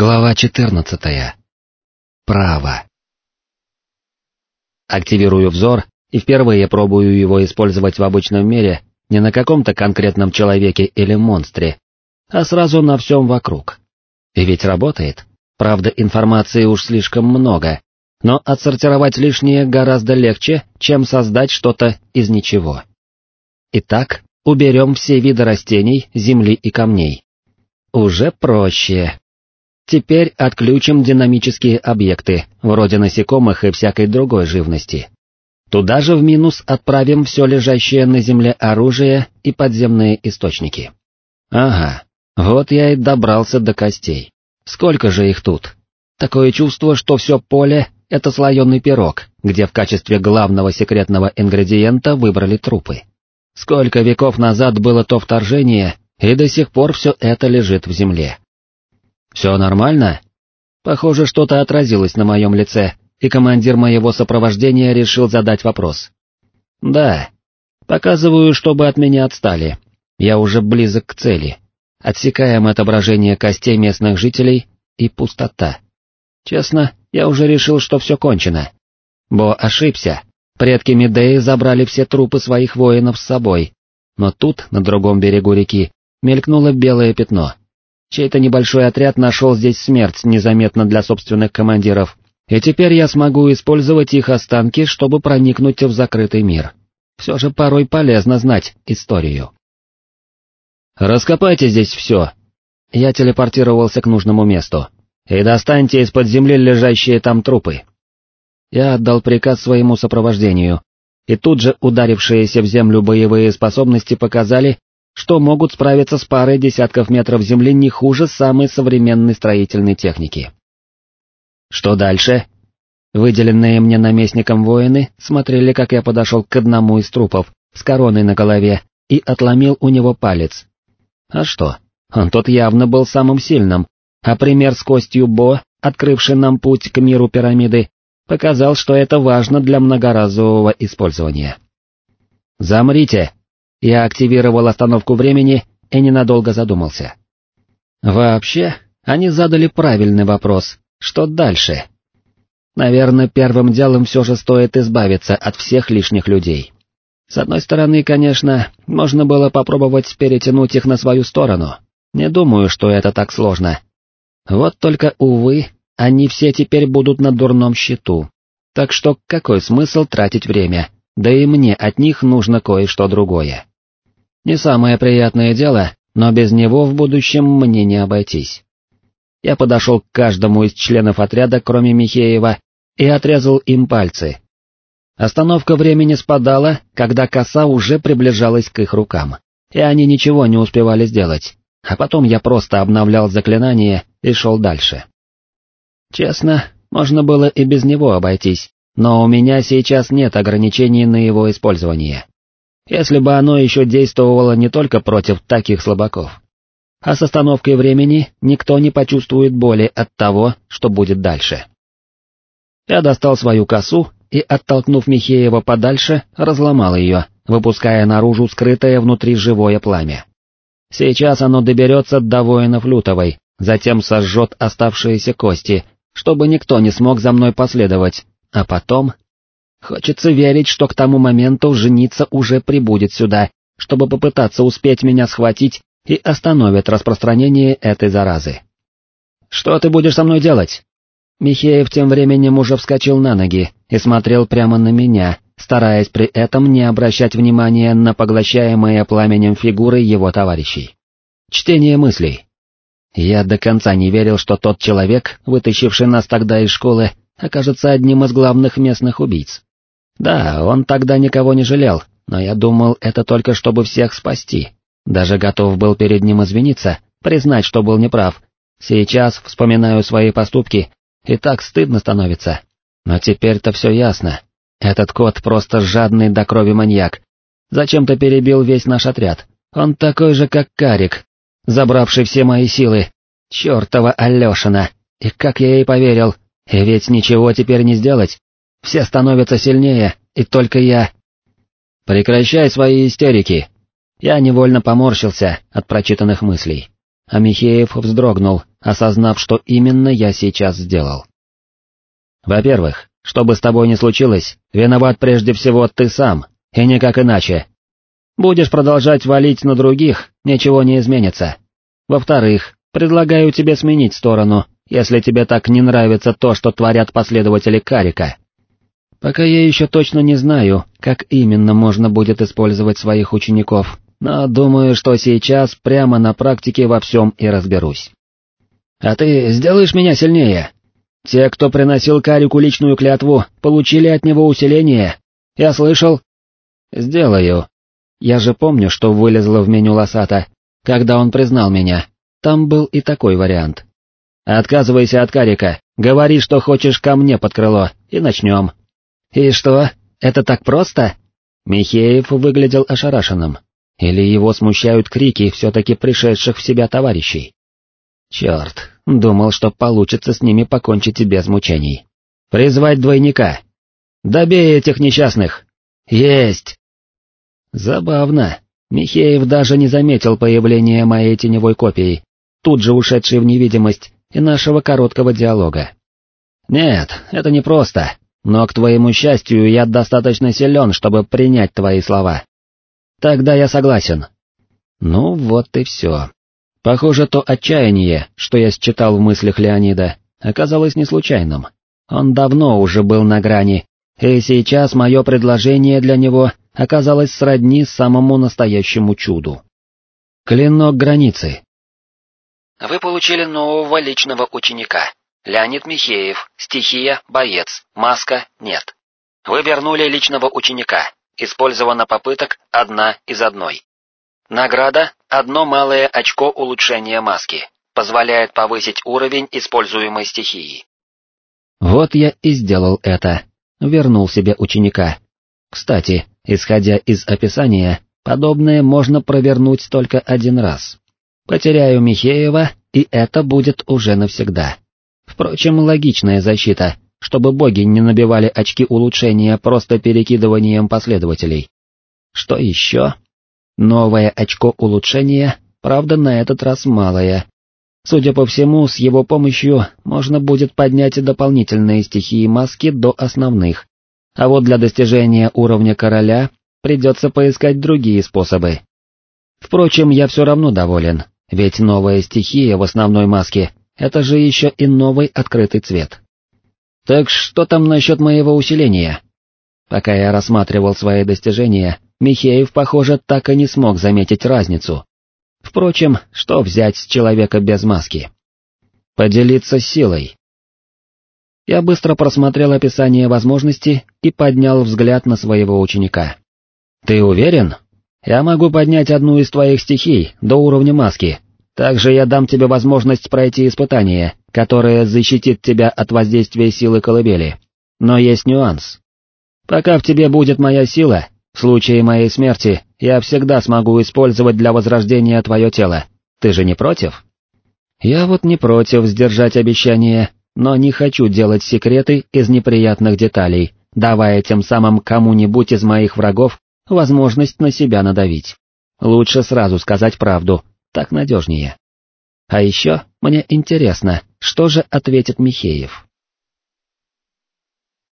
Глава 14. Право. Активирую взор и впервые пробую его использовать в обычном мире не на каком-то конкретном человеке или монстре, а сразу на всем вокруг. И ведь работает. Правда, информации уж слишком много, но отсортировать лишнее гораздо легче, чем создать что-то из ничего. Итак, уберем все виды растений, земли и камней. Уже проще. Теперь отключим динамические объекты, вроде насекомых и всякой другой живности. Туда же в минус отправим все лежащее на земле оружие и подземные источники. Ага, вот я и добрался до костей. Сколько же их тут? Такое чувство, что все поле — это слоеный пирог, где в качестве главного секретного ингредиента выбрали трупы. Сколько веков назад было то вторжение, и до сих пор все это лежит в земле. «Все нормально?» Похоже, что-то отразилось на моем лице, и командир моего сопровождения решил задать вопрос. «Да. Показываю, чтобы от меня отстали. Я уже близок к цели. Отсекаем отображение костей местных жителей и пустота. Честно, я уже решил, что все кончено. Бо ошибся. Предки Медеи забрали все трупы своих воинов с собой. Но тут, на другом берегу реки, мелькнуло белое пятно. Чей-то небольшой отряд нашел здесь смерть незаметно для собственных командиров, и теперь я смогу использовать их останки, чтобы проникнуть в закрытый мир. Все же порой полезно знать историю. «Раскопайте здесь все!» Я телепортировался к нужному месту. «И достаньте из-под земли лежащие там трупы!» Я отдал приказ своему сопровождению, и тут же ударившиеся в землю боевые способности показали, что могут справиться с парой десятков метров земли не хуже самой современной строительной техники. Что дальше? Выделенные мне наместником воины смотрели, как я подошел к одному из трупов с короной на голове и отломил у него палец. А что? Он тот явно был самым сильным, а пример с костью Бо, открывший нам путь к миру пирамиды, показал, что это важно для многоразового использования. «Замрите!» Я активировал остановку времени и ненадолго задумался. Вообще, они задали правильный вопрос, что дальше? Наверное, первым делом все же стоит избавиться от всех лишних людей. С одной стороны, конечно, можно было попробовать перетянуть их на свою сторону. Не думаю, что это так сложно. Вот только, увы, они все теперь будут на дурном счету. Так что какой смысл тратить время, да и мне от них нужно кое-что другое. Не самое приятное дело, но без него в будущем мне не обойтись. Я подошел к каждому из членов отряда, кроме Михеева, и отрезал им пальцы. Остановка времени спадала, когда коса уже приближалась к их рукам, и они ничего не успевали сделать, а потом я просто обновлял заклинание и шел дальше. Честно, можно было и без него обойтись, но у меня сейчас нет ограничений на его использование если бы оно еще действовало не только против таких слабаков. А с остановкой времени никто не почувствует боли от того, что будет дальше. Я достал свою косу и, оттолкнув Михеева подальше, разломал ее, выпуская наружу скрытое внутри живое пламя. Сейчас оно доберется до воинов Лютовой, затем сожжет оставшиеся кости, чтобы никто не смог за мной последовать, а потом Хочется верить, что к тому моменту женица уже прибудет сюда, чтобы попытаться успеть меня схватить и остановить распространение этой заразы. «Что ты будешь со мной делать?» Михеев тем временем уже вскочил на ноги и смотрел прямо на меня, стараясь при этом не обращать внимания на поглощаемые пламенем фигуры его товарищей. Чтение мыслей. Я до конца не верил, что тот человек, вытащивший нас тогда из школы, окажется одним из главных местных убийц. Да, он тогда никого не жалел, но я думал, это только чтобы всех спасти. Даже готов был перед ним извиниться, признать, что был неправ. Сейчас вспоминаю свои поступки, и так стыдно становится. Но теперь-то все ясно. Этот кот просто жадный до крови маньяк. Зачем-то перебил весь наш отряд. Он такой же, как Карик, забравший все мои силы. Чёртова Алешина. И как я ей поверил, и ведь ничего теперь не сделать. Все становятся сильнее, и только я... Прекращай свои истерики. Я невольно поморщился от прочитанных мыслей. А Михеев вздрогнул, осознав, что именно я сейчас сделал. Во-первых, что бы с тобой ни случилось, виноват прежде всего ты сам, и никак иначе. Будешь продолжать валить на других, ничего не изменится. Во-вторых, предлагаю тебе сменить сторону, если тебе так не нравится то, что творят последователи Карика. Пока я еще точно не знаю, как именно можно будет использовать своих учеников, но думаю, что сейчас прямо на практике во всем и разберусь. А ты сделаешь меня сильнее? Те, кто приносил Карику личную клятву, получили от него усиление. Я слышал? Сделаю. Я же помню, что вылезло в меню Лосата, когда он признал меня. Там был и такой вариант. Отказывайся от Карика, говори, что хочешь ко мне под крыло, и начнем. «И что, это так просто?» Михеев выглядел ошарашенным. Или его смущают крики все-таки пришедших в себя товарищей? Черт, думал, что получится с ними покончить без мучений. «Призвать двойника!» «Добей этих несчастных!» «Есть!» Забавно. Михеев даже не заметил появления моей теневой копии, тут же ушедшей в невидимость, и нашего короткого диалога. «Нет, это не просто. Но, к твоему счастью, я достаточно силен, чтобы принять твои слова. Тогда я согласен. Ну вот и все. Похоже, то отчаяние, что я считал в мыслях Леонида, оказалось не случайным. Он давно уже был на грани, и сейчас мое предложение для него оказалось сродни самому настоящему чуду. Клинок границы. Вы получили нового личного ученика. Леонид Михеев, стихия, боец, маска, нет. Вы вернули личного ученика, использовано попыток одна из одной. Награда – одно малое очко улучшения маски, позволяет повысить уровень используемой стихии. Вот я и сделал это, вернул себе ученика. Кстати, исходя из описания, подобное можно провернуть только один раз. Потеряю Михеева, и это будет уже навсегда. Впрочем, логичная защита, чтобы боги не набивали очки улучшения просто перекидыванием последователей. Что еще? Новое очко улучшения, правда на этот раз малое. Судя по всему, с его помощью можно будет поднять дополнительные стихии маски до основных, а вот для достижения уровня короля придется поискать другие способы. Впрочем, я все равно доволен, ведь новая стихия в основной маске это же еще и новый открытый цвет. Так что там насчет моего усиления? Пока я рассматривал свои достижения, Михеев, похоже, так и не смог заметить разницу. Впрочем, что взять с человека без маски? Поделиться силой. Я быстро просмотрел описание возможностей и поднял взгляд на своего ученика. «Ты уверен? Я могу поднять одну из твоих стихий до уровня маски, также я дам тебе возможность пройти испытание, которое защитит тебя от воздействия силы колыбели. Но есть нюанс. Пока в тебе будет моя сила, в случае моей смерти я всегда смогу использовать для возрождения твое тело. Ты же не против? Я вот не против сдержать обещание, но не хочу делать секреты из неприятных деталей, давая тем самым кому-нибудь из моих врагов возможность на себя надавить. Лучше сразу сказать правду, так надежнее. А еще мне интересно, что же ответит Михеев.